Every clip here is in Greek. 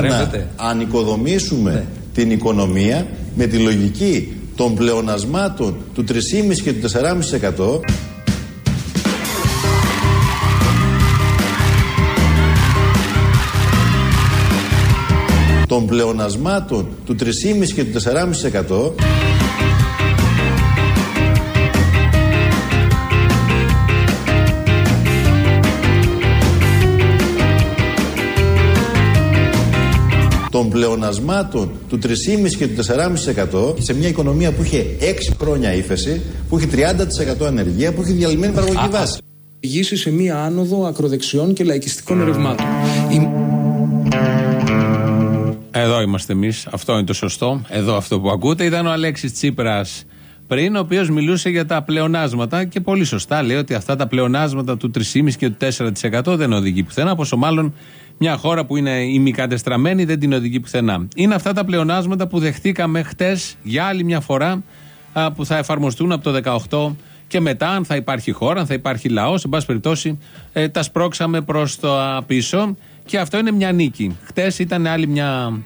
Δεν μπορούμε να ανοικοδομήσουμε ναι. την οικονομία με τη λογική των πλεονασμάτων του 3,5 και του 4,5% των πλεονασμάτων του 3,5 και του 4,5% πλεονασμάτων του 3,5 και του 4,5% σε μια οικονομία που είχε 6 χρόνια ύφεση, που είχε 30% ανεργία, που είχε διαλυμένη παραγωγική βάση. Ηγήσει σε μια άνοδο ακροδεξιών και λαϊκιστικών ερευμάτων. Εδώ είμαστε εμείς. Αυτό είναι το σωστό. Εδώ αυτό που ακούτε ήταν ο Αλέξης Τσίπρας πριν, ο οποίος μιλούσε για τα πλεονάσματα και πολύ σωστά λέει ότι αυτά τα πλεονάσματα του 3,5 και του 4% δεν οδηγεί πουθενά. Πόσο μάλλον μια χώρα που είναι ημικατεστραμμένη δεν την οδηγεί πουθενά. Είναι αυτά τα πλεονάσματα που δεχτήκαμε χτες για άλλη μια φορά που θα εφαρμοστούν από το 18 και μετά, αν θα υπάρχει χώρα, αν θα υπάρχει λαός, εν πάση περιπτώσει, ε, τα σπρώξαμε προς το πίσω. Και αυτό είναι μια νίκη. Χτες ήταν άλλη μια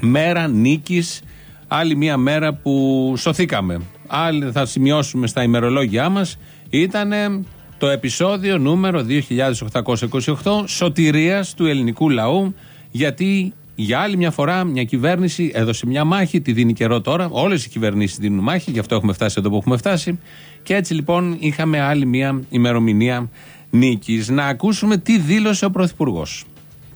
μέρα νίκης, άλλη μια μέρα που σωθήκαμε. Άλλη θα σημειώσουμε στα ημερολόγια μας. Ήταν το επεισόδιο νούμερο 2828 σωτηρίας του ελληνικού λαού γιατί για άλλη μια φορά μια κυβέρνηση έδωσε μια μάχη, τη δίνει καιρό τώρα. Όλες οι κυβερνήσεις δίνουν μάχη, γι' αυτό έχουμε φτάσει εδώ που έχουμε φτάσει. Και έτσι λοιπόν είχαμε άλλη μια ημερομηνία νίκης. Να ακούσουμε τι δήλωσε ο Πρωθυπουργός.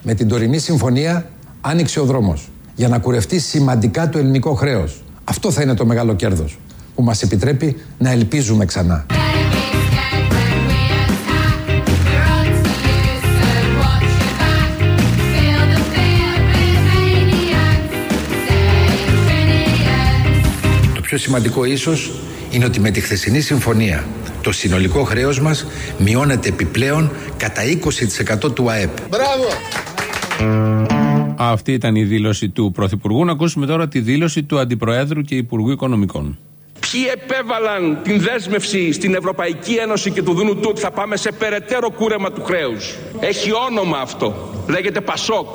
Με την τωρινή συμφωνία άνοιξε ο δρόμος για να κουρευτεί σημαντικά το ελληνικό χρέος. Αυτό θα είναι το μεγάλο κέρδος που μας επιτρέπει να ελπίζουμε ξανά. Πιο σημαντικό ίσως είναι ότι με τη χθεσινή συμφωνία το συνολικό χρέος μας μειώνεται επιπλέον κατά 20% του ΑΕΠ. Μπράβο! Αυτή ήταν η δήλωση του Πρωθυπουργού. Να ακούσουμε τώρα τη δήλωση του Αντιπροέδρου και Υπουργού Οικονομικών. Ποιοι επέβαλαν την δέσμευση στην Ευρωπαϊκή Ένωση και του δούνου του ότι θα πάμε σε περαιτέρω κούρεμα του χρέους; Έχει όνομα αυτό. Λέγεται Πασόκ.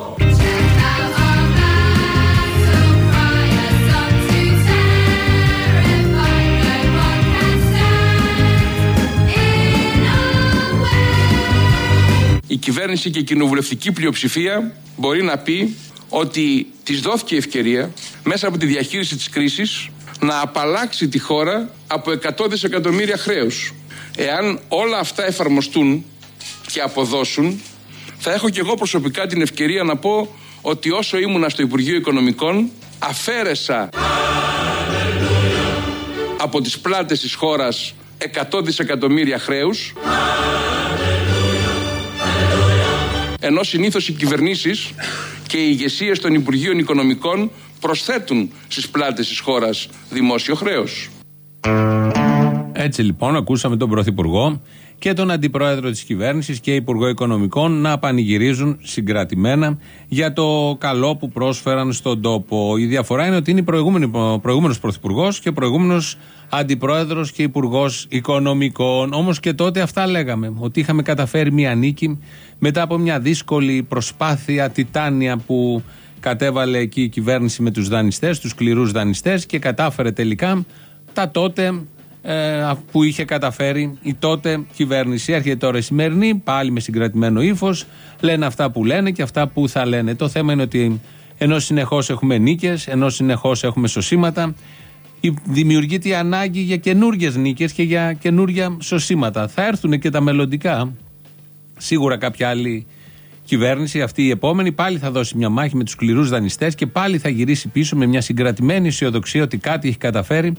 Η κυβέρνηση και η κοινοβουλευτική πλειοψηφία μπορεί να πει ότι της δόθηκε ευκαιρία μέσα από τη διαχείριση της κρίσης να απαλλάξει τη χώρα από 100 δισεκατομμύρια χρέους. Εάν όλα αυτά εφαρμοστούν και αποδώσουν, θα έχω και εγώ προσωπικά την ευκαιρία να πω ότι όσο ήμουνα στο Υπουργείο Οικονομικών αφαίρεσα από τις πλάτες της χώρας 100 δισεκατομμύρια χρέους ενώ συνήθως οι κυβερνήσεις και οι ηγεσίες των Υπουργείων Οικονομικών προσθέτουν στις πλάτες της χώρας δημόσιο χρέος. Έτσι λοιπόν, ακούσαμε τον Πρωθυπουργό και τον Αντιπρόεδρο της κυβέρνησης και Υπουργό Οικονομικών να πανηγυρίζουν συγκρατημένα για το καλό που πρόσφεραν στον τόπο. Η διαφορά είναι ότι είναι προηγούμενος Πρωθυπουργός και προηγούμενος Αντιπρόεδρος και Υπουργός Οικονομικών. Όμως και τότε αυτά λέγαμε, ότι είχαμε καταφέρει μια νίκη μετά από μια δύσκολη προσπάθεια τιτάνια που κατέβαλε εκεί η κυβέρνηση με τους δανειστές, τους σκληρούς δανειστές και κατάφερε τελικά τα τότε ε, που είχε καταφέρει η τότε κυβέρνηση. Έρχεται τώρα η σημερινή, πάλι με συγκρατημένο ύφος, λένε αυτά που λένε και αυτά που θα λένε. Το θέμα είναι ότι ενώ συνεχώς έχουμε νίκες, ενώ συνεχώς έχουμε σωσήματα, δημιουργείται η ανάγκη για καινούργιες νίκες και για καινούργια σωσήματα. Θα έρθουν και τα μελλοντικά. Σίγουρα κάποια άλλη κυβέρνηση, αυτή η επόμενη, πάλι θα δώσει μια μάχη με τους σκληρούς δανειστές και πάλι θα γυρίσει πίσω με μια συγκρατημένη αισιοδοξία ότι κάτι έχει καταφέρει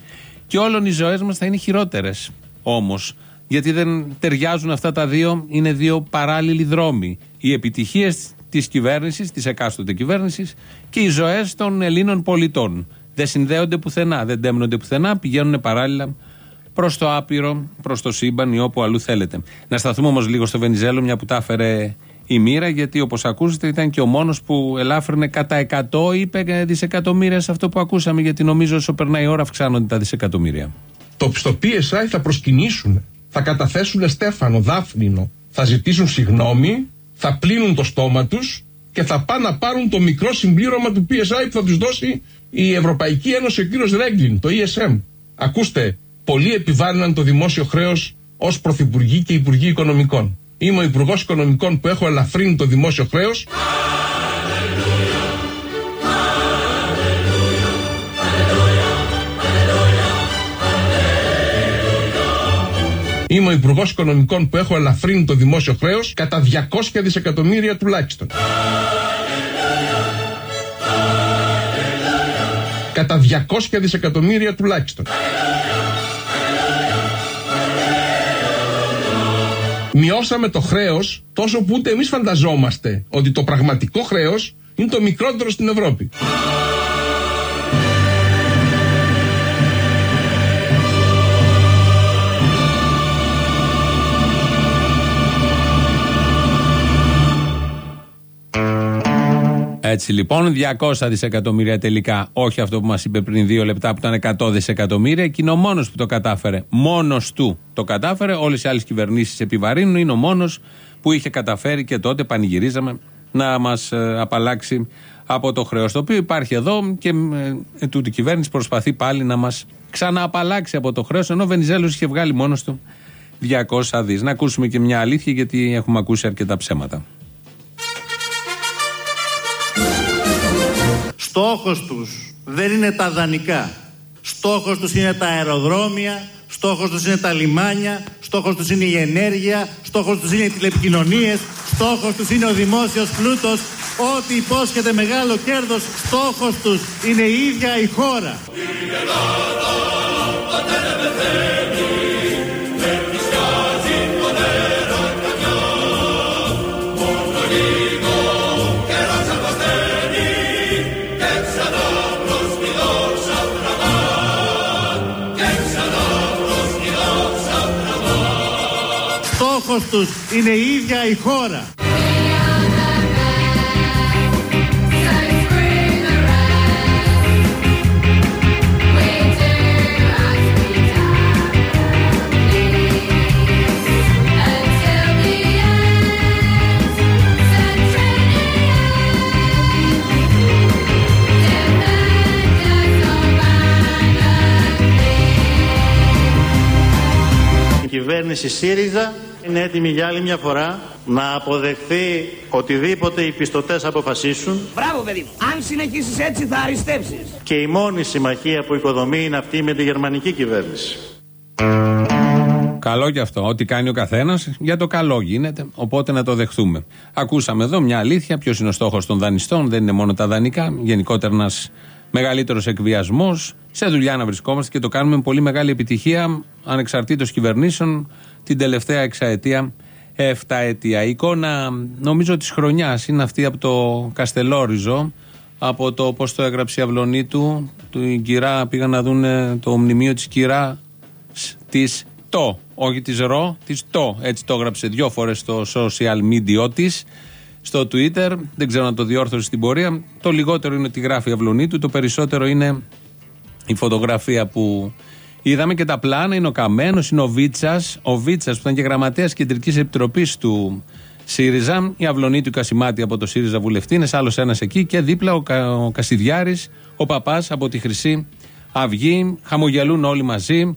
και όλων οι ζωές μας θα είναι χειρότερες. Όμως, γιατί δεν ταιριάζουν αυτά τα δύο, είναι δύο παράλληλοι δρόμοι. Οι επιτυχίες της κυβέρνησης, της εκάστοτε κυβέρνησης και οι ζωές των Ελλήνων πολιτών. Δεν συνδέονται πουθενά, δεν τέμνονται πουθενά, πηγαίνουν παράλληλα προς το άπειρο, προς το σύμπαν ή όπου αλλού θέλετε. Να σταθούμε όμως λίγο στο Βενιζέλο, μια που τα έφερε η μοίρα, γιατί όπως ακούσατε ήταν και ο μόνος που ελάφρυνε κατά 100 είπε δισεκατομμύρια σε αυτό που ακούσαμε, γιατί νομίζω όσο περνάει η ώρα αυξάνονται τα δισεκατομμύρια. Το, στο PSI θα προσκυνήσουν, θα καταθέσουν Στέφανο, Δάφνινο, θα ζητήσουν συγγνώμη, θα πλύνουν το στόμα τους και θα πάνε να πάρουν το μικρό συμπλήρωμα του PSI που θα τους δώσει η Ευρωπαϊκή Ένωση, ο κύριος Ρέγκλιν, το ESM. Ακούστε, πολλοί επιβάλλουν το δημόσιο χρέος ως πρωθυπουργοί και υπουργοί οικονομικών. Είμαι ο υπουργός οικονομικών που έχω ελαφρύνει το δημόσιο χρέος. Είμαι ο Υπουργός Οικονομικών που έχω ελαφρύνει το δημόσιο χρέος κατά 200 δισεκατομμύρια τουλάχιστον. Κατά 200 δισεκατομμύρια τουλάχιστον. Μειώσαμε το χρέος τόσο που ούτε εμείς φανταζόμαστε ότι το πραγματικό χρέος είναι το μικρότερο στην Ευρώπη. Έτσι λοιπόν, 200 δισεκατομμύρια τελικά. Όχι αυτό που μας είπε πριν δύο λεπτά που ήταν 100 δισεκατομμύρια. Και είναι ο μόνος που το κατάφερε. Μόνος του το κατάφερε. Όλες οι άλλες κυβερνήσεις επιβαρύνουν. Είναι ο μόνος που είχε καταφέρει και τότε πανηγυρίζαμε να μας ε, απαλλάξει από το χρέος. Το οποίο υπάρχει εδώ και ε, τούτη κυβέρνηση προσπαθεί πάλι να μας ξανααπαλλάξει από το χρέος. Ενώ ο Βενιζέλος είχε βγάλει μόνος του 200 δις. Να ακούσουμε και μια αλήθεια γιατί έχουμε ακούσει αρκετά ψέματα. Στόχος τους δεν είναι τα δανεικά. Στόχος τους είναι τα αεροδρόμια, στόχος τους είναι τα λιμάνια, στόχος τους είναι η ενέργεια, στόχος τους είναι οι τηλεπικοινωνίες, στόχος τους είναι ο δημόσιος πλούτος, ό,τι υπόσχεται μεγάλο κέρδος, στόχος τους είναι η ίδια η χώρα. Στόχος τους είναι η ίδια η χώρα. Η κυβέρνηση ΣΥΡΙΖΑ είναι έτοιμη για άλλη μια φορά να αποδεχθεί οτιδήποτε οι πιστωτές αποφασίσουν Μπράβο, παιδί μου. Αν συνεχίσεις έτσι, θα αριστεύσει. και η μόνη συμμαχία που οικοδομεί είναι αυτή με τη γερμανική κυβέρνηση. Καλό και αυτό. Ό,τι κάνει ο καθένας για το καλό γίνεται. Οπότε να το δεχθούμε. Ακούσαμε εδώ μια αλήθεια. Ποιος είναι ο στόχος των δανειστών. Δεν είναι μόνο τα δανεικά. Γενικότερα ένας μεγαλύτερος εκβιασμός. Σε δουλειά να βρισκόμαστε και το κάνουμε με πολύ μεγάλη επιτυχία ανεξαρτήτως κυβερνήσεων την τελευταία εξαετία, εφταετία. Η εικόνα νομίζω της χρονιάς είναι αυτή από το Καστελόριζο. Από το πώς το έγραψε η αυλωνή του. Του κυρά πήγαν να δουν το μνημείο της κυρά της το, όχι της ρο, της το. Έτσι το έγραψε δύο φορές στο social media της, στο Twitter. Δεν ξέρω αν το διόρθωσε στην πορεία. Το λιγότερο είναι ότι γράφει η αυλωνή του, το περισσότερο είναι η φωτογραφία που είδαμε και τα πλάνα. Είναι ο Καμένος, είναι ο Βίτσας. Ο Βίτσας που ήταν και γραμματέας κεντρικής επιτροπής του ΣΥΡΙΖΑ. Η αυλωνή του Κασιμάτη από το ΣΥΡΙΖΑ βουλευτή. Είναι άλλος ένας εκεί και δίπλα ο, Κα, ο Κασιδιάρης, ο παπάς από τη Χρυσή Αυγή. Χαμογελούν όλοι μαζί.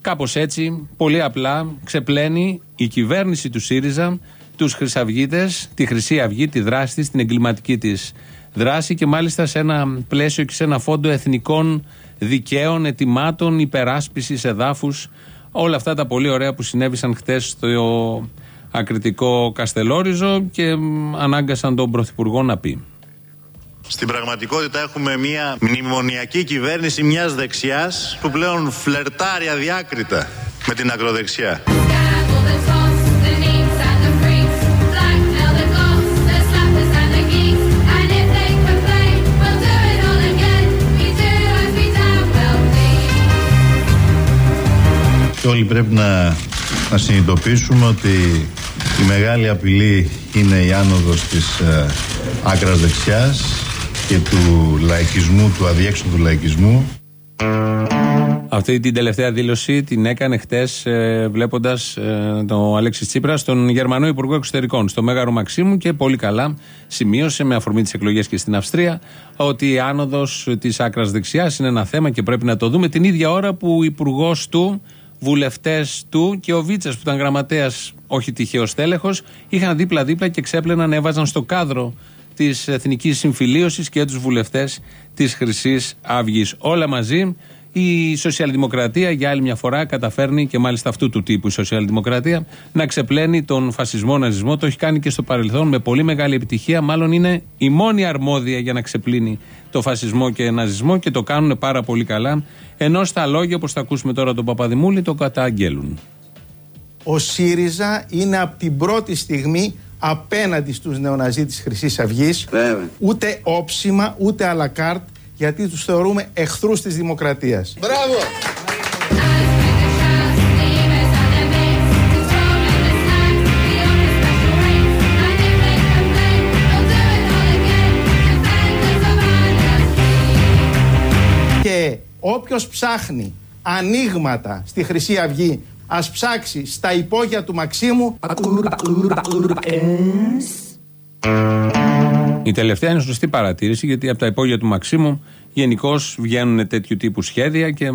Κάπως έτσι, πολύ απλά, ξεπλένει η κυβέρνηση του ΣΥΡΙΖΑ τους Χρυσαυγίτες, τη Χρυσή Αυγή, τη δράση της, την εγκληματική της δράση και μάλιστα σε ένα πλαίσιο και σε ένα φόντο εθνικών δικαίων, ετοιμάτων, υπεράσπισης εδάφους. Όλα αυτά τα πολύ ωραία που συνέβησαν χτες στο ακριτικό Καστελόριζο και ανάγκασαν τον Πρωθυπουργό να πει. Στην πραγματικότητα έχουμε μια μνημονιακή κυβέρνηση μιας δεξιάς που πλέον φλερτάρει αδιάκριτα με την ακροδεξιά. Και όλοι πρέπει να, να συνειδητοποιήσουμε ότι η μεγάλη απειλή είναι η άνοδος της ε, άκρας δεξιάς και του λαϊκισμού, του αδιέξοδου λαϊκισμού. Αυτή την τελευταία δήλωση την έκανε χτες ε, βλέποντας ε, το Αλέξης Τσίπρας στον Γερμανό Υπουργό Εξωτερικών, στο Μέγαρο Μαξίμου και πολύ καλά σημείωσε με αφορμή τις εκλογές και στην Αυστρία ότι η άνοδος της άκρας δεξιάς είναι ένα θέμα και πρέπει να το δούμε την ίδια ώρα που ο Υπουργός του, βουλευτές του και ο Βίτσας που ήταν γραμματέας, όχι τυχαίος τέλεχο, είχαν δίπλα-δίπλα και ξέπλαιναν, έβαζαν στο κάδρο της Εθνικής Συμφιλίωσης και τους βουλευτές της Χρυσής Αυγής. Όλα μαζί η σοσιαλδημοκρατία για άλλη μια φορά καταφέρνει και μάλιστα αυτού του τύπου η σοσιαλδημοκρατία να ξεπλένει τον φασισμό, ναζισμό. Το έχει κάνει και στο παρελθόν με πολύ μεγάλη επιτυχία. Μάλλον είναι η μόνη αρμόδια για να ξεπλύνει το φασισμό και ναζισμό και το κάνουν πάρα πολύ καλά. Ενώ στα λόγια, όπως θα ακούσουμε τώρα τον Παπαδημούλη, το καταγγέλουν. Ο ΣΥΡΙΖΑ είναι από την πρώτη στιγμή απέναντι στους νεοναζί της Χρυσής Αυγής. Ούτε όψιμα, ούτε αλακάρτ γιατί τους θεωρούμε εχθρούς της δημοκρατίας. Μπράβο! Και όποιος ψάχνει ανοίγματα στη Χρυσή Αυγή ας ψάξει στα υπόγεια του Μαξίμου Η τελευταία είναι σωστή παρατήρηση γιατί από τα υπόγεια του Μαξίμου γενικώς βγαίνουν τέτοιου τύπου σχέδια και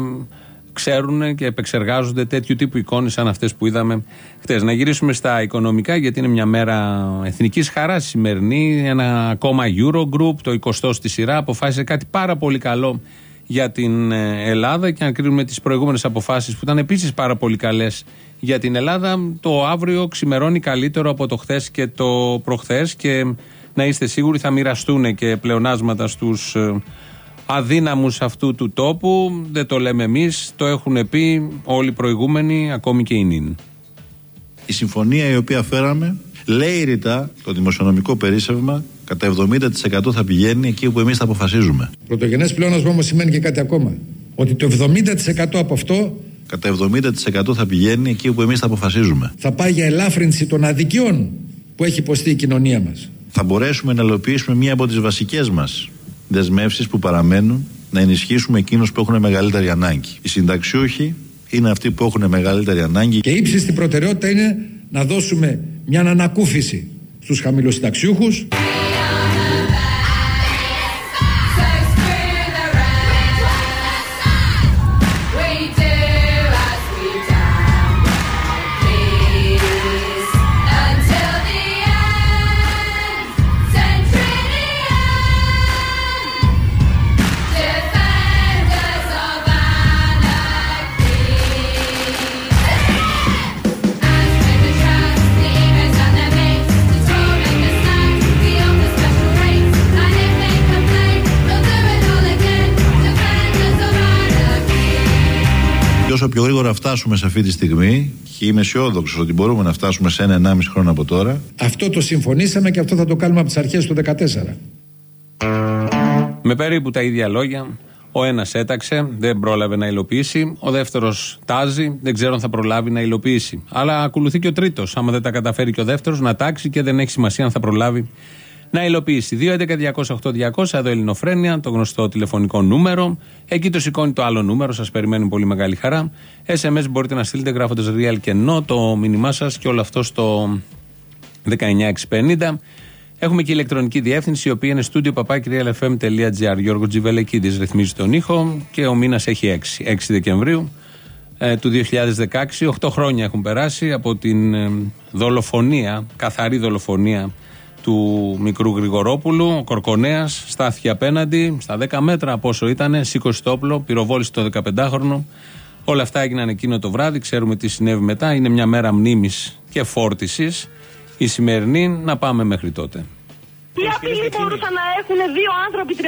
ξέρουν και επεξεργάζονται τέτοιου τύπου εικόνες σαν αυτές που είδαμε χτες. Να γυρίσουμε στα οικονομικά, γιατί είναι μια μέρα εθνικής χαράς σημερινή. Ένα ακόμα Eurogroup, το 20ο στη σειρά, αποφάσισε κάτι πάρα πολύ καλό για την ε, Ελλάδα και αν κρίνουμε τις προηγούμενες αποφάσεις που ήταν επίσης πάρα πολύ καλές για την Ελλάδα, το αύριο ξημερώνει καλύτερο από το χθες και το προχθές και να είστε σίγουροι θα μοιραστούν και πλεονάσματα στους ε, αδύναμους αυτού του τόπου. Δεν το λέμε εμείς, το έχουν πει όλοι οι προηγούμενοι, ακόμη και οι νυν. Η συμφωνία η οποία φέραμε λέει ρητά το δημοσιονομικό περίσσευμα κατά 70% θα πηγαίνει εκεί που εμείς θα αποφασίζουμε. Πρωτογενές πλεόνασμα όμως σημαίνει και κάτι ακόμα. Ότι το 70% από αυτό Κατά 70% θα πηγαίνει εκεί που εμείς θα αποφασίζουμε. θα πάει για ελάφρυνση των αδικιών που έχει υποστεί η κοινωνία μας. Θα μπορέσουμε να υλοποιήσουμε μία από τις βασικές μας δεσμεύσεις που παραμένουν να ενισχύσουμε εκείνους που έχουν μεγαλύτερη ανάγκη. Οι συνταξιούχοι είναι αυτοί που έχουν μεγαλύτερη ανάγκη Και ύψιστη προτεραιότητα είναι να δώσουμε μια ανακούφιση στους χαμηλοσυνταξιούχους γρήγορα φτάσουμε σε αυτή τη στιγμή και είμαι αισιόδοξος ότι μπορούμε να φτάσουμε σε ένα 1,5 χρόνο από τώρα Αυτό το συμφωνήσαμε και αυτό θα το κάνουμε από τις αρχές του 2014. Με περίπου τα ίδια λόγια. Ο ένας έταξε, δεν πρόλαβε να υλοποιήσει. Ο δεύτερος τάζει, δεν ξέρω αν θα προλάβει να υλοποιήσει. Αλλά ακολουθεί και ο τρίτος. Άμα δεν τα καταφέρει και ο δεύτερος, να τάξει και δεν έχει σημασία αν θα προλάβει να υλοποιήσει. 2.11.208.200, εδώ Ελληνοφρένια, το γνωστό τηλεφωνικό νούμερο. Εκεί το σηκώνει το άλλο νούμερο, σας περιμένει πολύ μεγάλη χαρά. SMS μπορείτε να στείλετε γράφοντας real και no το μήνυμά σας και όλο αυτό στο 19650. Έχουμε και ηλεκτρονική διεύθυνση, η οποία είναι studio papakirialfm.gr. Γιώργος Τζιβελεκίδης ρυθμίζει τον ήχο και ο μήνας έχει 6. 6 Δεκεμβρίου ε, του 2016. 8 χρόνια έχουν περάσει από την ε, δολοφονία, καθαρή δολοφονία του μικρού Γρηγορόπουλου. Ο Κορκονέας στάθηκε απέναντι στα 10 μέτρα από όσο ήταν, σήκωσε το όπλο, πυροβόλησε το 15χρονο. Όλα αυτά έγιναν εκείνο το βράδυ. Ξέρουμε τι συνέβη μετά. Είναι μια μέρα μνήμης και φόρτισης. Η σημερινή να πάμε μέχρι τότε. Τι απειλή μπορούσαν να έχουν δύο άνθρωποι 37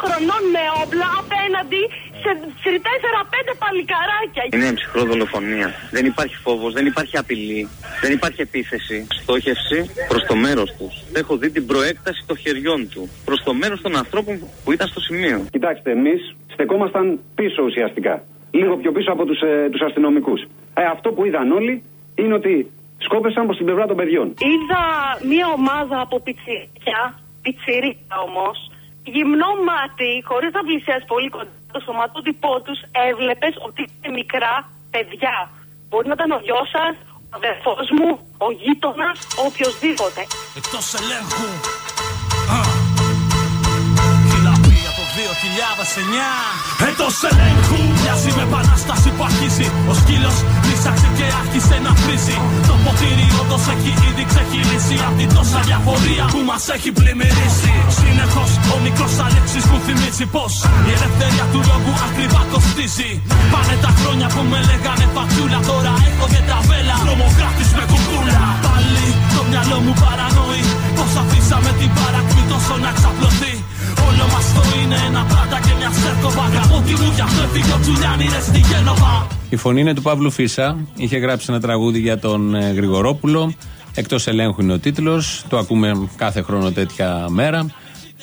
χρονών με όπλα απέναντι σε, σε 4-5 παλικαράκια; Είναι ψυχρό δολοφονία. Δεν υπάρχει φόβος, δεν υπάρχει απειλή, δεν υπάρχει επίθεση. Στόχευση προς το μέρος τους. Έχω δει την προέκταση των χεριών του προς το μέρος των ανθρώπων που ήταν στο σημείο. Κοιτάξτε, εμείς στεκόμασταν πίσω ουσιαστικά. Λίγο πιο πίσω από τους ε, τους αστυνομικούς. Ε, αυτό που είδαν όλοι είναι ότι σκόπεσαν προς την πλευρά των παιδιών. Είδα μία ομάδα από πιτσιρίκια, πιτσιρίκα όμως, γυμνό μάτι, χωρίς να πλησιάσει πολύ κοντά το σωματότυπό τους έβλεπες ότι είναι μικρά παιδιά. Μπορεί να ήταν ο γιος σας, ο αδερφός μου, ο γείτονας, ο οποιοδήποτε. Εκτός ελέγχου. Κυλαπή από 2009. Έτος ελέγχου. Μοιάζει με επανάσταση που αρχίζει. Ο σκύλος λύσαξε και άρχισε να βρίζει. Το ποτήρι όντως έχει ήδη ξεχυλήσει. Απ' την τόσα διαφορία που μας έχει πλημμυρίσει. Συνεχώς ο μικρός Αλέξης μου θυμίζει πως η ελευθερία του λόγου ακριβά κοστίζει. Πάνε τα χρόνια που με λέγανε πατσούλα. Τώρα έχω και τα βέλα. Τρομοκράτης με κουκούλα. Πάλι το μυαλό μου παρανοεί. Πώ αφήσαμε την παρακμή τόσο να ξαπλωθεί. Όλο μας το είναι ένα πάντα και μια σέρκοβα. Γαμώτη μου για αυτό έφυγε ο Τζουλιάνι ρε στη Γένοβα. Η φωνή είναι του Παύλου Φίσα. Είχε γράψει ένα τραγούδι για τον ε, Γρηγορόπουλο. Εκτός ελέγχου είναι ο τίτλος. Το ακούμε κάθε χρόνο τέτοια μέρα.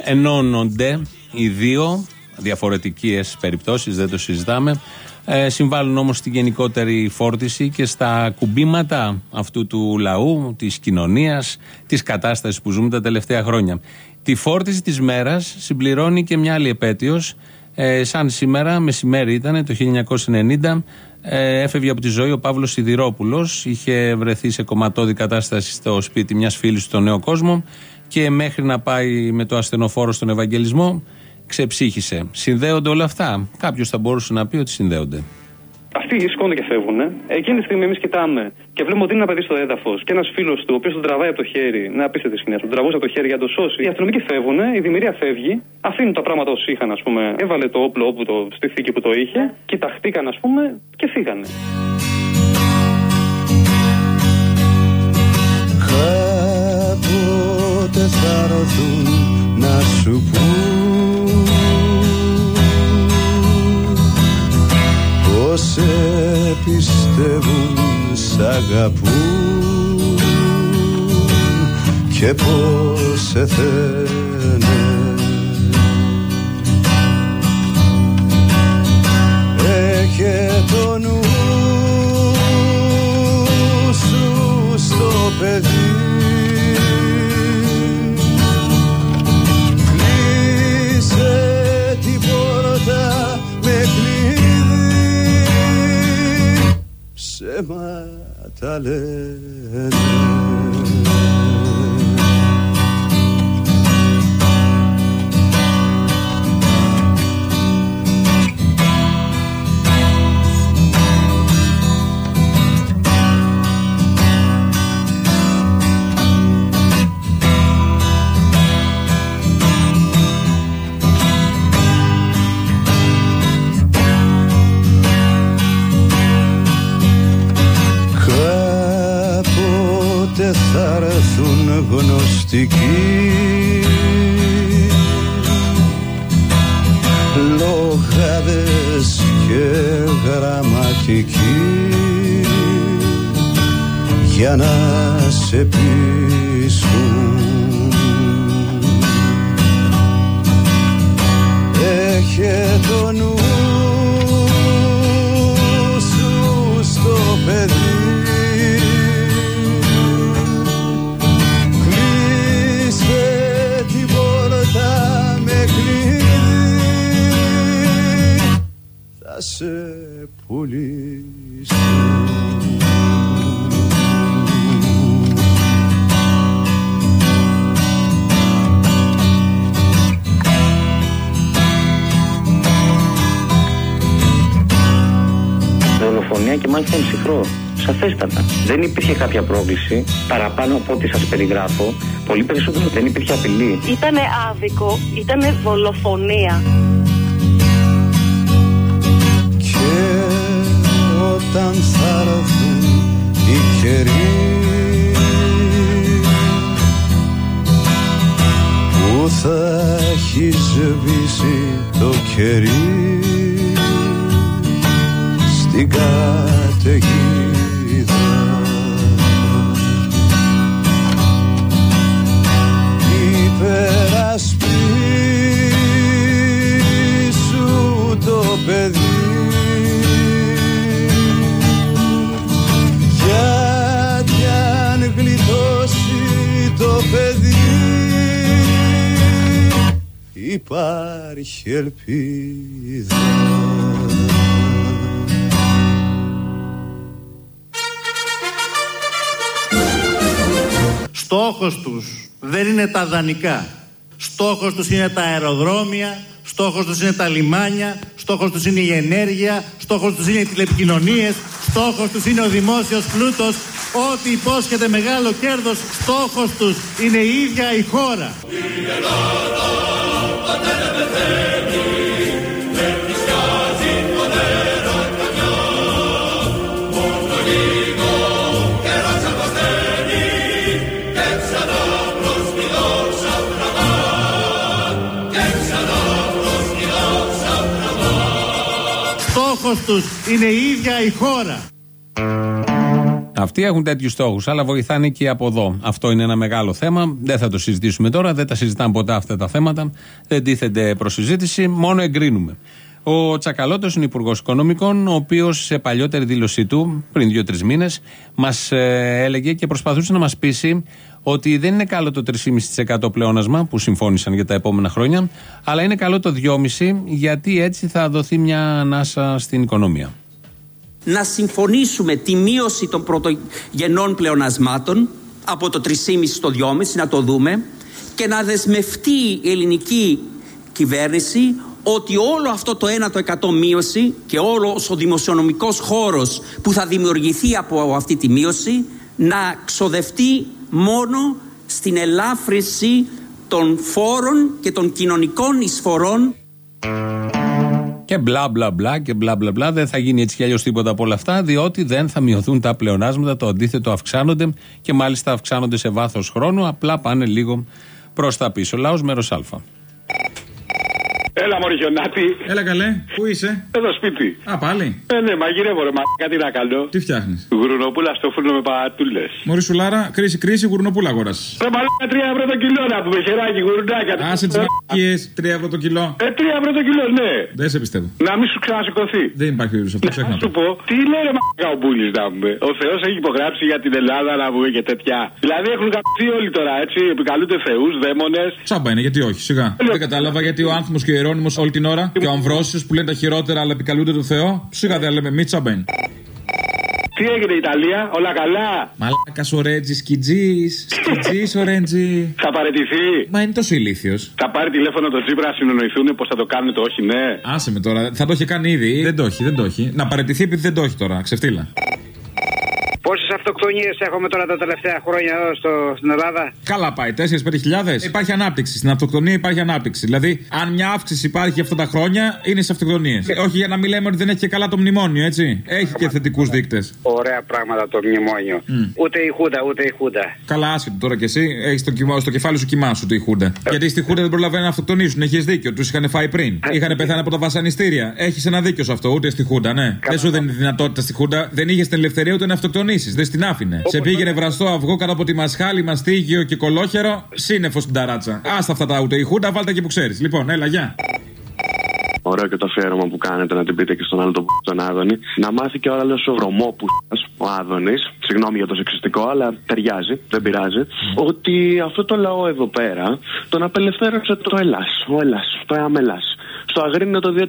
Ενώνονται οι δύο διαφορετικές περιπτώσεις, δεν το συζητάμε. Ε, συμβάλλουν όμως στη γενικότερη φόρτιση και στα κουμπίματα αυτού του λαού, της κοινωνίας, της κατάστασης που ζούμε τα τελευταία χρόνια. Τη φόρτιση της μέρας συμπληρώνει και μια άλλη επέτειος. Ε, σαν σήμερα, μεσημέρι ήταν το 1990, ε, έφευγε από τη ζωή ο Παύλος Σιδηρόπουλος. Είχε βρεθεί σε κομματώδη κατάσταση στο σπίτι μιας φίλης του στον Νέο Κόσμο και μέχρι να πάει με το ασθενοφόρο στον Ευαγγελισμό ξεψύχησε. Συνδέονται όλα αυτά; Κάποιος θα μπορούσε να πει ότι συνδέονται. Αυτοί σηκώνονται και φεύγουν. Εκείνη τη στιγμή εμείς κοιτάμε και βλέπουμε ότι είναι ένα παιδί στο έδαφος και ένας φίλος του, ο οποίος τον τραβάει από το χέρι. Να απίστευτη σκηνή, τον τραβούσε από το χέρι για να το σώσει. Οι αστυνομικοί φεύγουν, η δημιουργία φεύγει, αφήνουν τα πράγματα όσοι είχαν, ας πούμε. Έβαλε το όπλο όπου το, στη θήκη που το είχε, κοιταχτήκαν, ας πούμε, και φύγανε. Κάποτε θα έρθουν να σου πούν πως σε πιστεύουν, σ' αγαπούν και πως σε θένε Έχε το νου σου στο παιδί ما تلنا sticky. και μάλιστα είναι ψυχρό. Σαφέστατα. Δεν υπήρχε κάποια πρόκληση παραπάνω από ό,τι σας περιγράφω. Πολύ περισσότερο δεν υπήρχε απειλή. Ήτανε άδικο, ήτανε δολοφονία. Και όταν θα έρθουν οι που θα έχει σβήσει το κερί στην καταιγίδα. Υπερασπίσου το παιδί. Γιατί αν γλιτώσει το παιδί υπάρχει ελπίδα Στόχος τους δεν είναι τα δανεικά. Στόχος τους είναι τα αεροδρόμια, στόχος τους είναι τα λιμάνια, στόχος τους είναι η ενέργεια, στόχος τους είναι οι τηλεπικοινωνίες, στόχος τους είναι ο δημόσιος πλούτος, ό,τι υπόσχεται μεγάλο κέρδος, στόχος τους είναι η ίδια η χώρα. Στόχος τους είναι η ίδια η χώρα. Αυτοί έχουν τέτοιους στόχους, αλλά βοηθάνε και από εδώ. Αυτό είναι ένα μεγάλο θέμα. Δεν θα το συζητήσουμε τώρα. Δεν τα συζητάμε ποτέ αυτά τα θέματα. Δεν τίθενται προς συζήτηση. Μόνο εγκρίνουμε. Ο Τσακαλώτος είναι υπουργός Οικονομικών, ο οποίος σε παλιότερη δήλωσή του, πριν δύο-τρεις μήνες, μας έλεγε και προσπαθούσε να μας πείσει ότι δεν είναι καλό το 3,5% πλεόνασμα που συμφώνησαν για τα επόμενα χρόνια, αλλά είναι καλό το 2,5% γιατί έτσι θα δοθεί μια ανάσα στην οικονομία. να συμφωνήσουμε τη μείωση των πρωτογενών πλεονασμάτων από το 3,5 στο 2,5 να το δούμε και να δεσμευτεί η ελληνική κυβέρνηση ότι όλο αυτό το 1% μείωση και όλος ο δημοσιονομικός χώρος που θα δημιουργηθεί από αυτή τη μείωση να ξοδευτεί μόνο στην ελάφρυνση των φόρων και των κοινωνικών εισφορών Και μπλα μπλα μπλα και μπλα μπλα μπλα. Δεν θα γίνει έτσι κι αλλιώς τίποτα από όλα αυτά, διότι δεν θα μειωθούν τα πλεονάσματα. Το αντίθετο αυξάνονται και μάλιστα αυξάνονται σε βάθος χρόνου. Απλά πάνε λίγο προς τα πίσω. Λαός μέρος Α. Έλα, Μωρή Χιονάτη. Έλα καλέ, πού είσαι; Εδώ σπίτι. Α, πάλι. Ε, ναι, μαγειρεύω ρε, μα κάτι να κάνω. Τι φτιάχνεις; Γουρνοπούλα στο φούρνο με πατούλες. Μωρή σουλάρα, κρίση, κρίση, γουρνοπούλα αγορά. Ρε, μαλάκα 3 ευρώ το κιλό να πούμε, χεράκι, γουρνάκια. Άσε τις μαλακίες, 3 ευρώ το κιλό. Ε, 3 ευρώ το κιλό, ναι. Δεν σε πιστεύω. Να μην σου ξανασηκωθεί. Δεν υπάρχει περίπτωση αυτό, ξέχνα Να σου πω, τι λέει ρε μαλάκα ο Μπούλης να πούμε. Ο Θεός έχει υπογράψει για την Ελλάδα να πούμε και τέτοια. Δηλαδή έχουν καπτεί όλοι τώρα, έτσι. Επικαλούνται θεούς, δαίμονες. Τσάμπα είναι, γιατί όχι, σιγά. Δεν κατάλαβα γιατί ο άνθρωπο και ο Ιερόνιμο όλη την ώρα και ο Αμβρόσιος που λένε τα χειρότερα αλλά επικαλούνται το Θεό. Σιγά δεν λέμε μη τσάμπα είναι. Τι έγινε η Ιταλία, όλα καλά; Μαλάκας ο Ρέτζι, σκιτζής. Σκιτζής ο Ρέτζι. Θα παραιτηθεί. Μα είναι τόσο ηλίθιος. Θα πάρει τηλέφωνο το Τζίπρα να συνονοηθούν πώ θα το κάνουν το όχι, ναι. Άσε με τώρα, θα το έχει κάνει ήδη. Δεν το έχει, δεν το έχει. Να παραιτηθεί επειδή δεν το έχει τώρα, ξεφτύλα. Πόσε αυτοκτονίες έχουμε τώρα τα τελευταία χρόνια εδώ στο, στην Ελλάδα. Καλά πάει, 4-5 χιλιάδες. Υπάρχει ανάπτυξη. Στην αυτοκτονία υπάρχει ανάπτυξη. Δηλαδή, αν μια αύξηση υπάρχει αυτά τα χρόνια, είναι σε αυτοκτονίες. Όχι για να μην λέμε ότι δεν έχει και καλά το μνημόνιο, έτσι. Έχει και θετικούς δείκτες. Ωραία πράγματα το μνημόνιο. Ούτε η Χούντα, ούτε η Χούντα. Καλά, άσχετο τώρα κι εσύ. Έχεις στο, κοιμά- στο κεφάλι σου κοιμά σου τη Χούντα. Γιατί στη Χούντα δεν προλαβαίνουν να αυτοκτονήσουν. Έχεις δίκιο. Τους είχαν φάει πριν. Είχαν πεθάνει από τα βασανιστήρια. Έχεις ένα δίκιο σε αυτό. Ούτε στη Χούντα, ναι. Δεν σου δίνει δυνατότητα στη Χούντα. Δεν είχες την ελευθερία ούτε να αυτοκτονήσεις. Δεν στην άφηνε. Σε πήγαινε βραστό αυγό κάτω από τη μασχάλη, μαστίγιο και κολόχερο. Σύννεφο στην ταράτσα. Άστα αυτά τα ούτε η Χούντα, βάλτε και που ξέρεις. Λοιπόν, έλα, γεια. Ωραίο και το αφιέρωμα που κάνετε να την πείτε και στον άλλο τον, τον Άδωνη. Να μάθει και ο άλλο ο βρωμόπου ο Άδωνης. Συγγνώμη για το σεξιστικό, αλλά ταιριάζει, δεν πειράζει. Ότι αυτό το λαό εδώ πέρα τον απελευθέρωσε το Ελλά. Ο Ελλά, το Αμελά. Στο Αγρίνιο το 239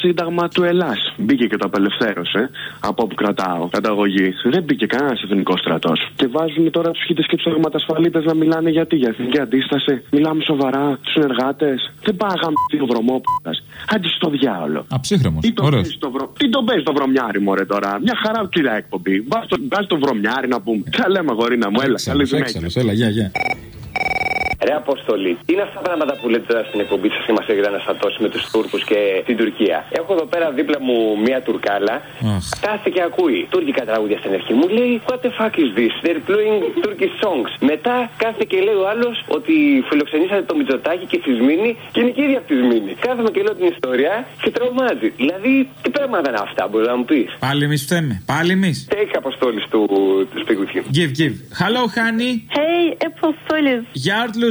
Σύνταγμα του Ελλάς. Μπήκε και το απελευθέρωσε. Από όπου κρατάω καταγωγή. Δεν μπήκε κανένας εθνικός στρατός. Και βάζουν τώρα τους χίτε και τους αγματασφαλίτε να μιλάνε γιατί, για εθνική αντίσταση. Μιλάμε σοβαρά στου συνεργάτες. Δεν πάγαμε ο βρωμόπουλας. Άντε στο διάολο. Αψύχρεμο. Τι τον Ωραίος. παίζει το, βρο... Τι τον παίζει το βρωμιάρι, μωρέ τώρα. Μια χαρά, κύριε εκπομπή. Βάζει το, βάζ το βρωμιάρι να πούμε. Τα λέμε, γορίνα μου, έλα. Καλή συνέχεια. Έξαλλος, έλα, γεια, γεια. Ρε Αποστολή, τι είναι αυτά τα πράγματα που λέτε τώρα στην εκπομπή σας και μας έχετε αναστατώσει με τους Τούρκους και την Τουρκία; Έχω εδώ πέρα δίπλα μου μία Τουρκάλα. Κάθεται και ακούει τουρκικά τραγούδια στην αρχή. Μου λέει What the fuck is this? They're playing Turkish songs. Μετά κάθεται και λέει ο άλλος ότι φιλοξενήσατε το Μητσοτάκι και στη Σμήνη και είναι και ίδια από τη Σμήνη. Κάθομαι και λέω την ιστορία και τρομάζει. Δηλαδή, τι πράγματα είναι αυτά, μπορείς να μου πεις; Πάλι εμείς φταίμε. Πάλι εμείς. Take Αποστόλης του, του Speak with you. Give, give. Hello, honey. Hey, Apostolis.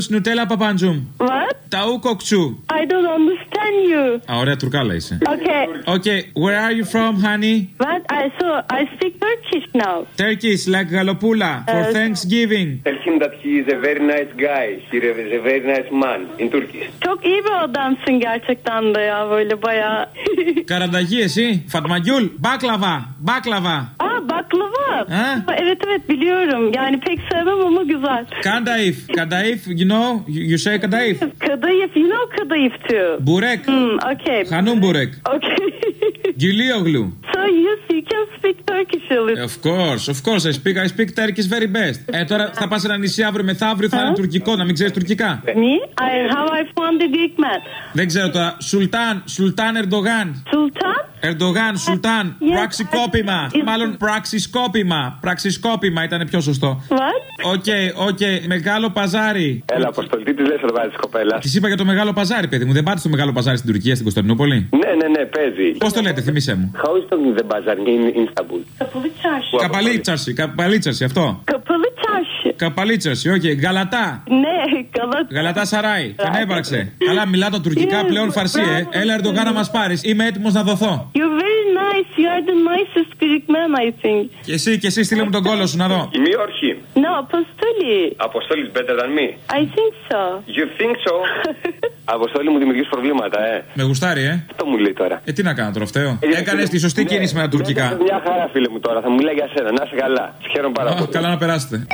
Yardlus Nutella Papanjum. What? Ταού κοκτσού. I don't understand you. Α, ωραία τουρκάλα είσαι. Okay. Okay, where are you from, honey? But I so I speak Turkish now. Turkish, like Galopula, for Uh, Thanksgiving. Tell him that he is a very nice guy. He is a very nice man in Turkish. Çok iyi bir adamsın gerçekten de ya böyle bayağı. Καρανταγή, εσύ. Φατμαγιούλ, μπάκλαβα, μπάκλαβα. Aa baklava. Evet evet biliyorum. Yani pek sevmem ama güzel. Kadayıf. Kadayıf. You know. You say kadayıf. Kadayıf. You know kadayıf too. Burek. Hmm, okay. Hanım burek. Okay. Gülüyor So you you can speak Turkish a little. Of course, of course, I speak, I speak Turkish very best. Ε, τώρα θα πας σε ένα νησί αύριο μεθαύριο, θα είναι τουρκικό, να μην ξέρεις τουρκικά. Me? I, how I found the Greek man. Δεν ξέρω τώρα. Σουλτάν, Σουλτάν Ερντογάν. Sultan? Ερντογάν, Σουλτάν. Yes, Πραξικόπημα. I- Μάλλον πραξισκόπημα. Πραξισκόπημα ήταν πιο σωστό. What? Οκ, οκ. Μεγάλο παζάρι. Έλα, Αποστολή, τι τη λες, ρε τη κοπέλα; Της είπα για το μεγάλο παζάρι, παιδί μου. Δεν πάτε στο μεγάλο παζάρι στην Τουρκία, στην Κωνσταντινούπολη; Ναι, ναι, ναι, παίζει. Πώς το λέτε, θυμίσέ μου. How is talking the bazaar in Istanbul? Kapalı çarşı. Kapalı çarşı, kapalı çarşı, αυτό. Kapalı çarşı. Kapalı çarşı, OK. Γαλατά. Ne? Galat. Γαλατά Σαράι. Κανέπαρξε. Καλά, μιλάω τα τουρκικά πλέον φαρσί, ε. Έλα, Ερντογάν να μας πάρεις. Είμαι έτοιμος να δοθώ. You're very nice. You are the nicest Greek man, I think. Και εσύ, και εσύ στείλε μου τον κόλο σου να δω. Me or him? No, Apostoli. Αποστόλης better than me. I think so. You think so? Αποστόλη μου δημιουργείς προβλήματα, ε. Με γουστάρι, ε. Αυτό μου λέει τώρα. Ε, τι να κάνω τώρα, φταίω. Ε, Έκανες φίλε, τη σωστή ναι, κίνηση με τα τουρκικά. ναι, Μια χαρά, φίλε μου τώρα. Θα μου μιλάει για σένα. Να είσαι καλά. Σε χαίρομαι πάρα Α, πολύ. Καλά να περάσετε.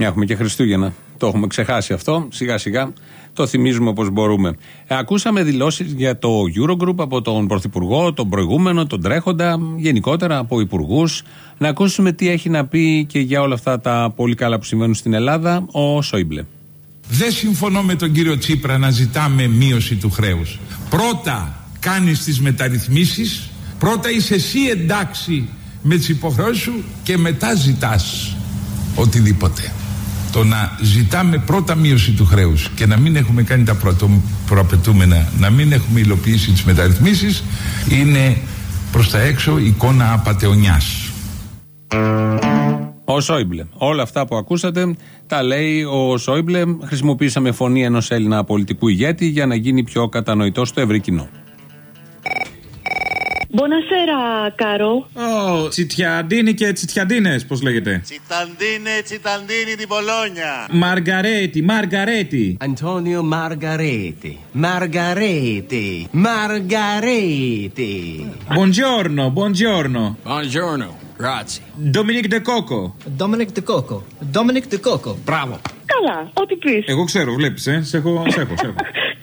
Έχουμε και Χριστούγεννα. Το έχουμε ξεχάσει αυτό. Σιγά σιγά το θυμίζουμε όπως μπορούμε. Ε, ακούσαμε δηλώσεις για το Eurogroup από τον Πρωθυπουργό, τον προηγούμενο, τον τρέχοντα, γενικότερα από υπουργούς. Να ακούσουμε τι έχει να πει και για όλα αυτά τα πολύ καλά που συμβαίνουν στην Ελλάδα ο Σόιμπλε. Δεν συμφωνώ με τον κύριο Τσίπρα να ζητάμε μείωση του χρέους. Πρώτα κάνεις τις μεταρρυθμίσεις, πρώτα είσαι εσύ εντάξει με τις υποχρεώσεις σου και μετά ζητάς οτιδήποτε. Το να ζητάμε πρώτα μείωση του χρέους και να μην έχουμε κάνει τα πρωτο, προαπαιτούμενα, να μην έχουμε υλοποιήσει τις μεταρρυθμίσεις είναι προς τα έξω εικόνα απατεωνιάς. Ο Σόιμπλε. Όλα αυτά που ακούσατε τα λέει ο Σόιμπλε. Χρησιμοποίησαμε φωνή ενός Έλληνα πολιτικού ηγέτη για να γίνει πιο κατανοητό στο ευρύ κοινό. Buonasera, caro. Ω, Τσιτιαντίνη και Τσιτιαντίνε, πώ λέγεται. Τσιταντίνε, τσιταντίνη την Πολόνια. Μαργαρέτη, Μαργαρέτη. Antonio Margareti. Margareti. Margareti. Buongiorno, buongiorno. Buongiorno. Grazie. Dominic De Coco. Dominic De Coco. Dominic De Coco. Bravo. Καλά, ό,τι πει. Εγώ ξέρω, βλέπει, ε. Σε έχω, σε έχω, σε έχω.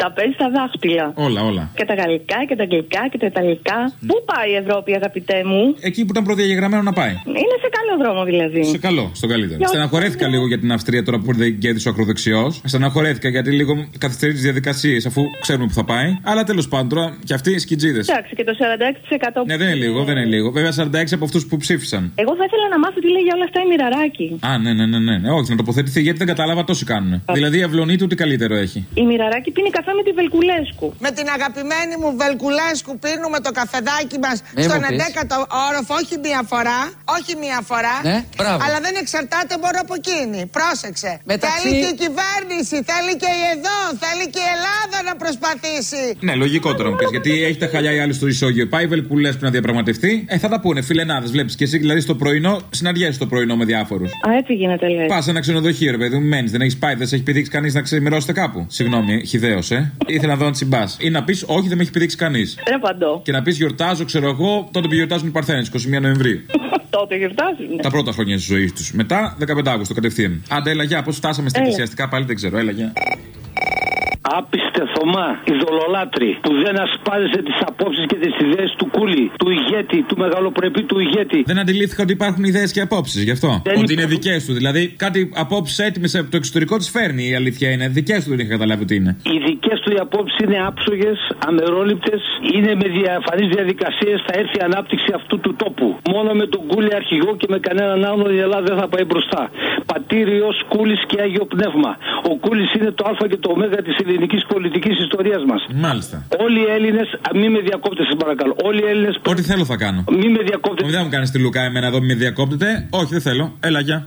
Τα παίζει στα δάχτυλα. Όλα, όλα. Και τα γαλλικά και τα αγγλικά και τα ιταλικά. Πού πάει η Ευρώπη, αγαπητέ μου; Εκεί που ήταν προδιαγεγραμμένο να πάει. Είναι σε καλό δρόμο δηλαδή. Σε καλό, στον καλύτερο. Για- Στεναχωρέθηκα λίγο για την Αυστρία τώρα που δεν κέρδισε ο ακροδεξιός. Στεναχωρέθηκα γιατί λίγο καθυστερεί τις διαδικασίες αφού ξέρουμε που θα πάει. Αλλά τέλος πάντων τώρα και αυτοί οι σκιτζίδες. Εντάξει, και το 46%. Ναι, δεν είναι λίγο, δεν είναι λίγο. Βέβαια 46 από αυτούς που ψήφισαν. Εγώ θα ήθελα να μάθω τι λέει για όλα αυτά η Μοιραράκη. Α, ναι, ναι, ναι, ναι. ναι. Όχι, να τοποθετηθεί γιατί δεν κατάλαβα τόσοι κάνουν. Δηλαδή η αυλονή του τι καλύτερο έχει. Η Μοιραράκη πίνει καφέ με τη Βελκουλέσκου. Με την αγαπημένη μου Βελκουλέσκου πίνουμε το καφεδάκι μας Μη στον μου πεις. 11ο όροφο, όχι μία φορά. Όχι μία φορά. Ναι, μπράβο. αλλά δεν εξαρτάται μόνο από εκείνη. Πρόσεξε. Μεταξύ- Θέλει και η κυβέρνηση, θέλει και η εδώ, θέλει και η Ελλάδα να προσπαθήσει. Ναι, λογικό τώρα μου πεις. Γιατί έχει τα χαλιά η άλλη στο ισόγειο. Πάει βελκουλέ που να διαπραγματευτεί; Ε, θα τα πούνε. Φιλενάδες, βλέπεις και εσύ δηλαδή στο πρωινό, συναντιέσαι το πρωινό με διάφορους. Α, έτσι γίνεται λέει. Πας σε ένα ξενοδοχείο, ρε παιδί μου, μένεις, δεν έχεις πάει, δεν σε έχει πηδήξει κανείς να ξεμερώσετε κάπου. Συγγνώμη, χιδαίο, ε. Ήθελα να δω να τσιμπά. Ή να πεις, Όχι, δεν με έχει πηδήξει κανείς. Δεν απαντώ. Και να πεις Γιορτάζω, ξέρω εγώ, τότε που γιορτάζουν οι Παρθένες, 21 Νοεμβρίου. Τότε γιορτάζουν. Τα πρώτα χρόνια της ζωής τους. Μετά 15 Αύγουστο κατευθείαν. Άντε, έλα, γεια, πώς φτάσαμε στα Έλα. εκκλησιαστικά πάλι δεν ξέρω, έλα, γεια. Άπιστε Θωμά, ειδωλολάτρη, που δεν ασπάζεσαι τις απόψεις και τις ιδέες του κούλι, του ηγέτη, του μεγαλοπρεπή του ηγέτη. Δεν αντιλήφθηκα ότι υπάρχουν ιδέες και απόψεις γι' αυτό. Δεν ότι είναι υπάρχουν. δικές του. Δηλαδή κάτι απόψεις έτοιμες από το εξωτερικό τις φέρνει. Η αλήθεια είναι. Δικές του δεν είχα καταλάβει ότι είναι. Οι δικές του οι απόψεις είναι άψογες, αμερόληπτες, είναι με διαφανείς διαδικασίες. Θα έρθει η ανάπτυξη αυτού του τόπου. Μόνο με τον κούλι αρχηγό και με κανέναν άλλον η Ελλάδα δεν θα πάει μπροστά. Πατήριος, κούλι και άγιο πνεύμα. Ο κούλι είναι το Α και το Ω της ελληνικής πολιτικής ιστορίας μας. Μάλιστα. Όλοι οι Έλληνες, μη με διακόπτε, σας παρακαλώ. Όλοι οι Έλληνες. Ό,τι θέλω θα κάνω. Μη με διακόπτε. Δεν μου κάνεις τη Λουκά εμένα εδώ, μη με διακόπτετε. Όχι, δεν θέλω. Έλα, γεια.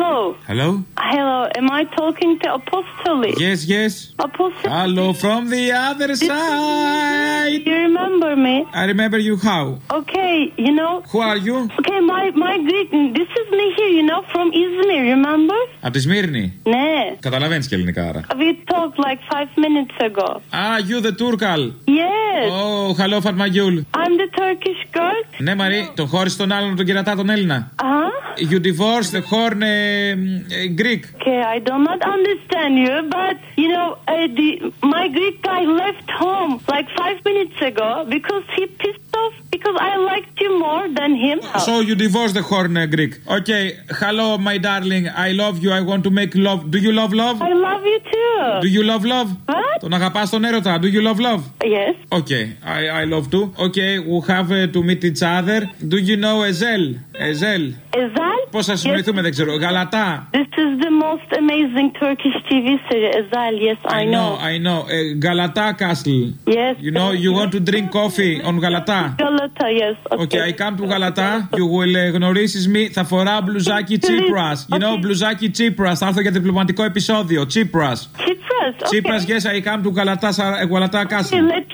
Hello. Hello. Hello. Am I talking to Apostolic? Yes, yes. Apostolic. Hello from the other side. You remember me? I remember you how? Okay, you know. Who are you? Okay, my my Greek. This is me here, you know, from Izmir. Remember? Από τη Σμύρνη. Ναι. Καταλαβαίνει και ελληνικά άρα. We talked like five minutes ago. Ah, you the Turkal. Yes. Oh, hello Fatmagul. I'm the Turkish girl. Ναι, Μαρή, τον χώρισε τον άλλον τον κυρατά τον Έλληνα. Uh-huh. You divorced the horn uh, uh, Greek. Okay, I do not understand you, but you know, uh, the my Greek guy left home like five minutes ago because he pissed off because I liked you more than him. So you divorced the horn uh, Greek. Okay, hello my darling, I love you, I want to make love. Do you love love? I love you too. Do you love love? What? Τον αγαπάς τον έρωτα. Do you love love? Yes. Okay, I, I love too. Okay, we have uh, to meet each other. Do you know Ezel? Ezel. Ezal? Πώς θα συνοηθούμε δεν ξέρω. Γαλατά. This is the most amazing Turkish TV series, Ezal. Yes, I, I know, I know. Uh, Galata Castle. Yes. You know, you want to drink coffee on Galata. Galata, yes. Okay, I come to Galata. You will uh, γνωρίσεις me. Θα φοράω μπλουζάκι Tsipras. You know, μπλουζάκι Tsipras. Θα έρθω για διπλωματικό επεισόδιο. Tsipras. Tsipras, okay. Tsipras, yes, I come to Galata, Sa- Galata Okay, Castle. let's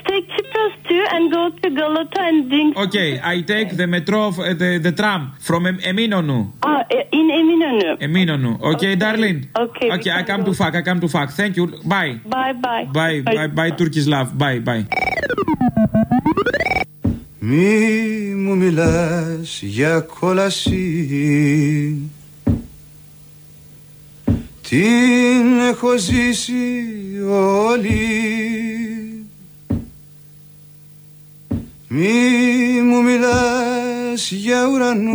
take Tsipras too and go to Galata and drink. Okay, I take the metro, of, uh, the, the tram from em- Eminonu. Ah, in Eminönü. Eminonu. Okay, darling. Okay. Okay, I come to fuck. I come to fuck. Thank you. Bye. Bye bye. Bye, bye, bye, Turkish love. Bye, bye. Μη μου μιλάς για κόλαση Την έχω ζήσει όλη Μη μου μιλάς για ουρανούς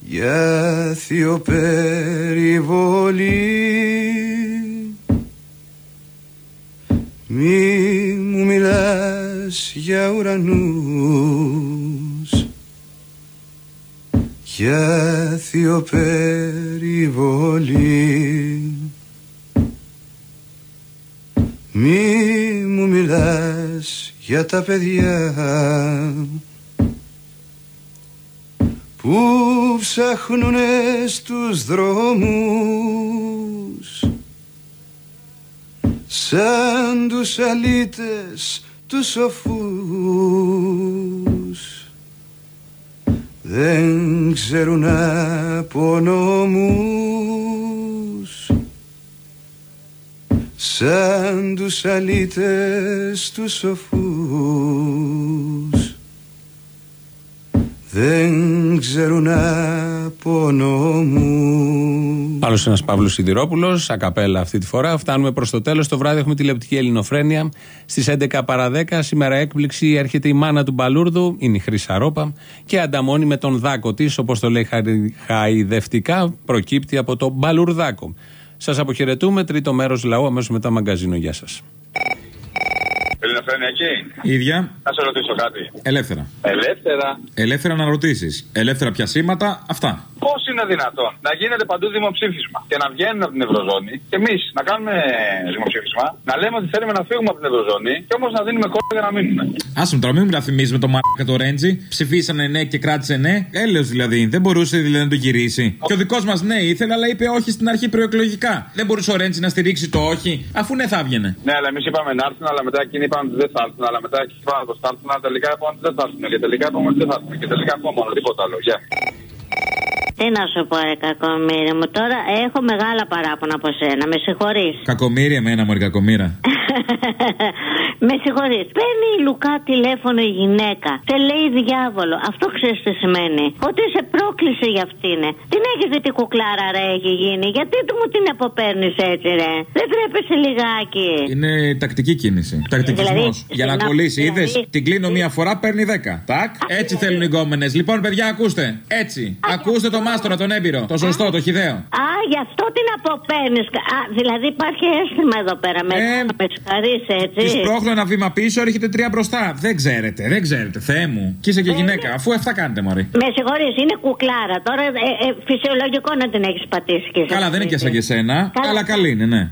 Για θείο περιβολή Μη μου μιλάς για ουρανούς Για θείο περιβολή Μη μου μιλάς για τα παιδιά. Που ψάχνουνε στους δρόμους σαν τους αλήτες τους σοφούς. Δεν ξέρουν από νόμους σαν τους αλήτες τους σοφούς δεν ξέρουν από νόμους Άλλο ένας Παύλος Σιδηρόπουλος, ακαπέλα αυτή τη φορά. Φτάνουμε προς το τέλος. Το βράδυ έχουμε τηλεοπτική ελληνοφρένεια. Στις 11 παρα 10 σήμερα έκπληξη έρχεται η μάνα του Μπαλούρδου, είναι η Χρυσαρόπα, και ανταμώνει με τον δάκο της, όπως το λέει χαρι- χαϊδευτικά, προκύπτει από το Μπαλουρδάκο. Σας αποχαιρετούμε. Τρίτο μέρος λαού, αμέσως μετά μαγκαζίνο. Γεια σας. Ελληνοφρένια εκεί. Ίδια. Να σε ρωτήσω κάτι. Ελεύθερα. Ελεύθερα; Ελεύθερα να ρωτήσεις. Ελεύθερα πιασίματα, αυτά. Πώς είναι δυνατόν να γίνεται παντού δημοψήφισμα και να βγαίνουν από την Ευρωζώνη και εμείς να κάνουμε δημοψήφισμα, να λέμε ότι θέλουμε να φύγουμε από την Ευρωζώνη και όμως να δίνουμε κόμμα για να μείνουμε. Άσε με τώρα, μην μου τα θυμίζεις με το μάρκα το Ρέντζι. Ψηφίσανε ναι και κράτησε ναι. Έλεος δηλαδή. Δεν μπορούσε δηλαδή να το γυρίσει. Και ο δικός μας ναι ήθελε, αλλά είπε όχι στην αρχή προεκλογικά. Δεν μπορούσε ο Ρέντζι να στηρίξει το όχι, αφού ναι θα έβγαινε. Ναι, αλλά εμείς είπαμε να έρθουν, αλλά μετά εκείνοι είπαν ότι δεν θα έρθουν, αλλά μετά εκείνοι είπαν ότι θα έρθουν, αλλά τελικά είπαν ότι δεν θα έρθουν. Και τελικά είπαμε ότι δεν θα έρθουν. Και τελικά ακόμα μόνο τίποτα άλλο. Γεια. Τι να σου πω, ρε κακομίρι μου, τώρα έχω μεγάλα παράπονα από σένα. Με συγχωρείς. Κακομίρια εμένα, Μωρή κακομίρα. Με συγχωρείς. Παίρνει η Λουκά τηλέφωνο η γυναίκα. Σε λέει διάβολο. Αυτό ξέρεις τι σημαίνει. Ότι σε πρόκλησε για αυτήν. Την έχεις δει τι κουκλάρα ρε έχει γίνει. Γιατί του μου την αποπέρνει έτσι ρε. Δεν τρέπεσαι λιγάκι. Είναι τακτική κίνηση. Τακτικισμός. Δηλαδή, Για να να- κολλήσει. Είδες, δηλαδή- την κλείνω μία φορά, παίρνει 10. Τάκ. Έτσι θέλουν οι γκόμενες. Λοιπόν, παιδιά, ακούστε. Έτσι. Ακούστε το μάστορα, τον έμπειρο. Το σωστό, το χιδαίο. Α, γι' αυτό την αποπέρνει. Δηλαδή υπάρχει αίσθημα εδώ πέρα. Με, Ε, με συγχωρείς, έτσι. Της πρόχνω ένα βήμα πίσω, έρχεται τρία μπροστά. Δεν ξέρετε, δεν ξέρετε. Θεέ μου. Και είσαι και γυναίκα. Αφού αυτά κάνετε, Μωρή. Με συγχωρείς, είναι κουκλάρα. Τώρα ε, ε, φυσιολογικό να την έχεις πατήσει και εσύ. Καλά, δεν είναι και σαν και σένα. Αλλά καλή είναι, ναι.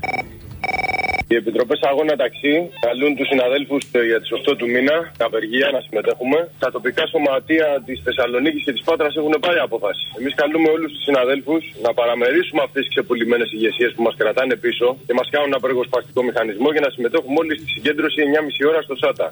Οι επιτροπές αγώνα ταξί καλούν τους συναδέλφους για τις 8 του μήνα στην απεργία να συμμετέχουμε. Τα τοπικά σωματεία της Θεσσαλονίκης και της Πάτρας έχουν πάρει απόφαση. Εμείς καλούμε όλους τους συναδέλφους να παραμερίσουμε αυτές τις ξεπουλημένες ηγεσίες που μας κρατάνε πίσω και μας κάνουν απεργοσπαστικό μηχανισμό για να συμμετέχουμε όλοι στη συγκέντρωση 9,5 ώρα στο ΣΑΤΑ.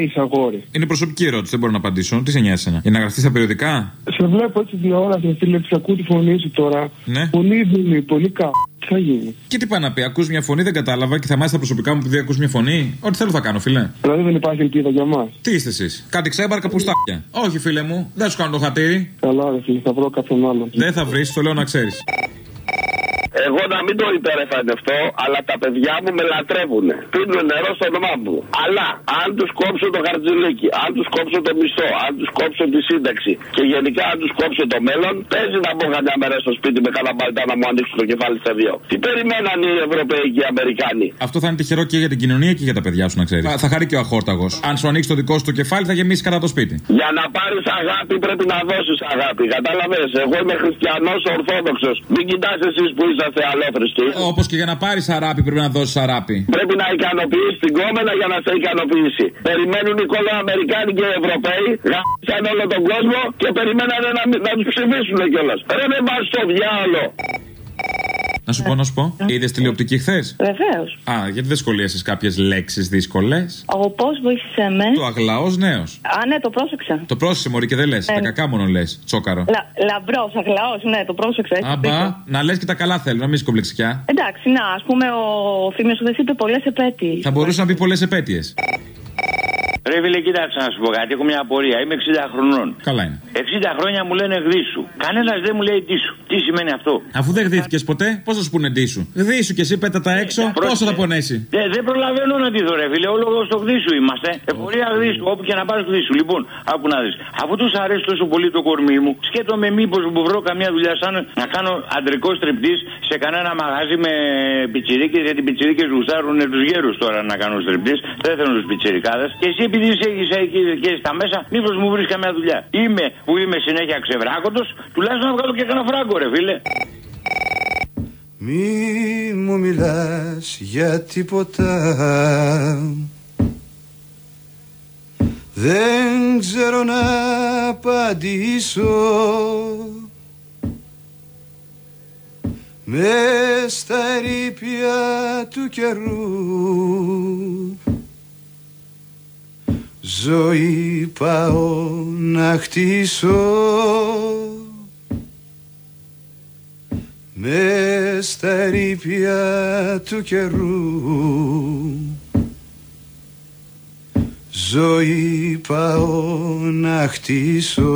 Έχει αγόρι. Είναι προσωπική ερώτηση, δεν μπορώ να απαντήσω. Τι σε νοιάζει εσένα; Για να γραφτείς στα περιοδικά; Σε βλέπω έτσι τηλεόραση, φίλε, και ακούω τη φωνή σου τώρα. Ναι. Πολύ δουλειά, πολύ κα. Τι θα γίνει. Και τι πάει να πει, ακούς μια φωνή, δεν κατάλαβα και θα μάθεις τα προσωπικά μου επειδή ακούς μια φωνή. Ό,τι θέλω θα κάνω, φίλε. Δηλαδή δεν υπάρχει ελπίδα για μας. Τι είστε εσείς, κάτι ξέμπαρκα πουστάκια. Όχι, φίλε μου, δεν σου κάνω το χατήρι. Καλά, ρε φίλε, θα βρω κάποιον άλλον. Δεν θα βρεις, το λέω να ξέρεις. Εγώ να μην το υπερεφανευτώ, αλλά τα παιδιά μου με λατρεύουν. Πίνουν νερό στο όνομά μου. Αλλά αν τους κόψω το χαρτζηλίκι, αν τους κόψω το μισθό, αν τους κόψω τη σύνταξη και γενικά αν τους κόψω το μέλλον, παίζει να μπω καμιά μέρα στο σπίτι με καλαμπάλτα να μου ανοίξουν το κεφάλι σε δύο. Τι περιμέναν οι Ευρωπαίοι και οι Αμερικάνοι; Αυτό θα είναι τυχερό και για την κοινωνία και για τα παιδιά σου, να ξέρεις. Θα, θα χαρεί και ο αχόρταγος. Αν σου ανοίξει το δικό σου το κεφάλι, θα γεμίσει κατά το σπίτι. Για να πάρεις αγάπη πρέπει να δώσεις αγάπη. Κατάλαβες; Εγώ είμαι χριστιανός Ορθόδοξος. Μην κοιτάς εσείς που είσαστε αλόθρηστοι. Όπως και για να πάρεις αράπη πρέπει να δώσεις αράπη. Πρέπει να ικανοποιήσει την κόμενα για να σε ικανοποιήσει. Περιμένουν οι κόλλο-Αμερικάνοι και οι Ευρωπαίοι, γάμισαν όλο τον κόσμο και περιμένανε να, να τους ψηφίσουν κιόλας. Ρε με πα στο διάλο. Να σου πω, να σου πω. Είδες τηλεοπτική χθες; Βεβαίως. Α, γιατί δεν σχολίασες κάποιες λέξεις δύσκολες; Ο πώς βοήθησε με. Το αγλαός νέος. Α, ναι, το πρόσεξα. Το πρόσεξε μωρή και δεν λες. Ε. Τα κακά μόνο λες. Τσόκαρο. Λα, Λαμπρός, αγλαός, ναι, το πρόσεξα. έχεις δίκιο. Αμπά, να λες και τα καλά θέλω, να μην είσαι κομπλεξικιά. Εντάξει, να, ας πούμε, ο Θήμιος σου δεν είπε πολλές επέτειες. Θα μπορούσε να πει πολλές επέτειες. Ρε φίλε, κοίταξε να σου πω κάτι. Έχω μια απορία. Είμαι 60 χρονών. Καλά είναι. 60 χρόνια μου λένε γδίσου. Κανένας δεν μου λέει τι σου. Τι σημαίνει αυτό; Αφού δεν γδύθηκες ποτέ, πώς θα σου πούνε ντύ σου; Γδίσου και εσύ πέτα τα έξω, πόσο θα πονέσει; Δεν, δεν προλαβαίνω να τη δω, ρε φίλε. Όλο στο γδίσου είμαστε. Εφορία γδίσου. Όπου και να πας γδίσου. Λοιπόν, άκου να δεις. Αφού τους αρέσει τόσο πολύ το κορμί μου, σκέτομαι μήπως μου βρω καμιά δουλειά σαν να κάνω αντρικό στριπτής σε κανένα μαγάζι με πιτσιρίκες. Γιατί πιτσιρίκες γουστάρουν τους γέρους τώρα να κάνω στριπτής. Δεν θέλουν τους πιτσιρικάδες. Και εσύ επειδή είσαι εκεί και στα μέσα, μήπως μου βρεις καμιά δουλειά. Είμαι που είμαι συνέχεια ξεβράκοντο, τουλάχιστον να βγάλω και κανένα φράγκο, ρε φίλε. Μη μου μιλάς για τίποτα Δεν ξέρω να απαντήσω Μες στα ερήπια του καιρού Ζωή πάω να χτίσω. Με στα ερήπια του καιρού. Ζωή πάω να χτίσω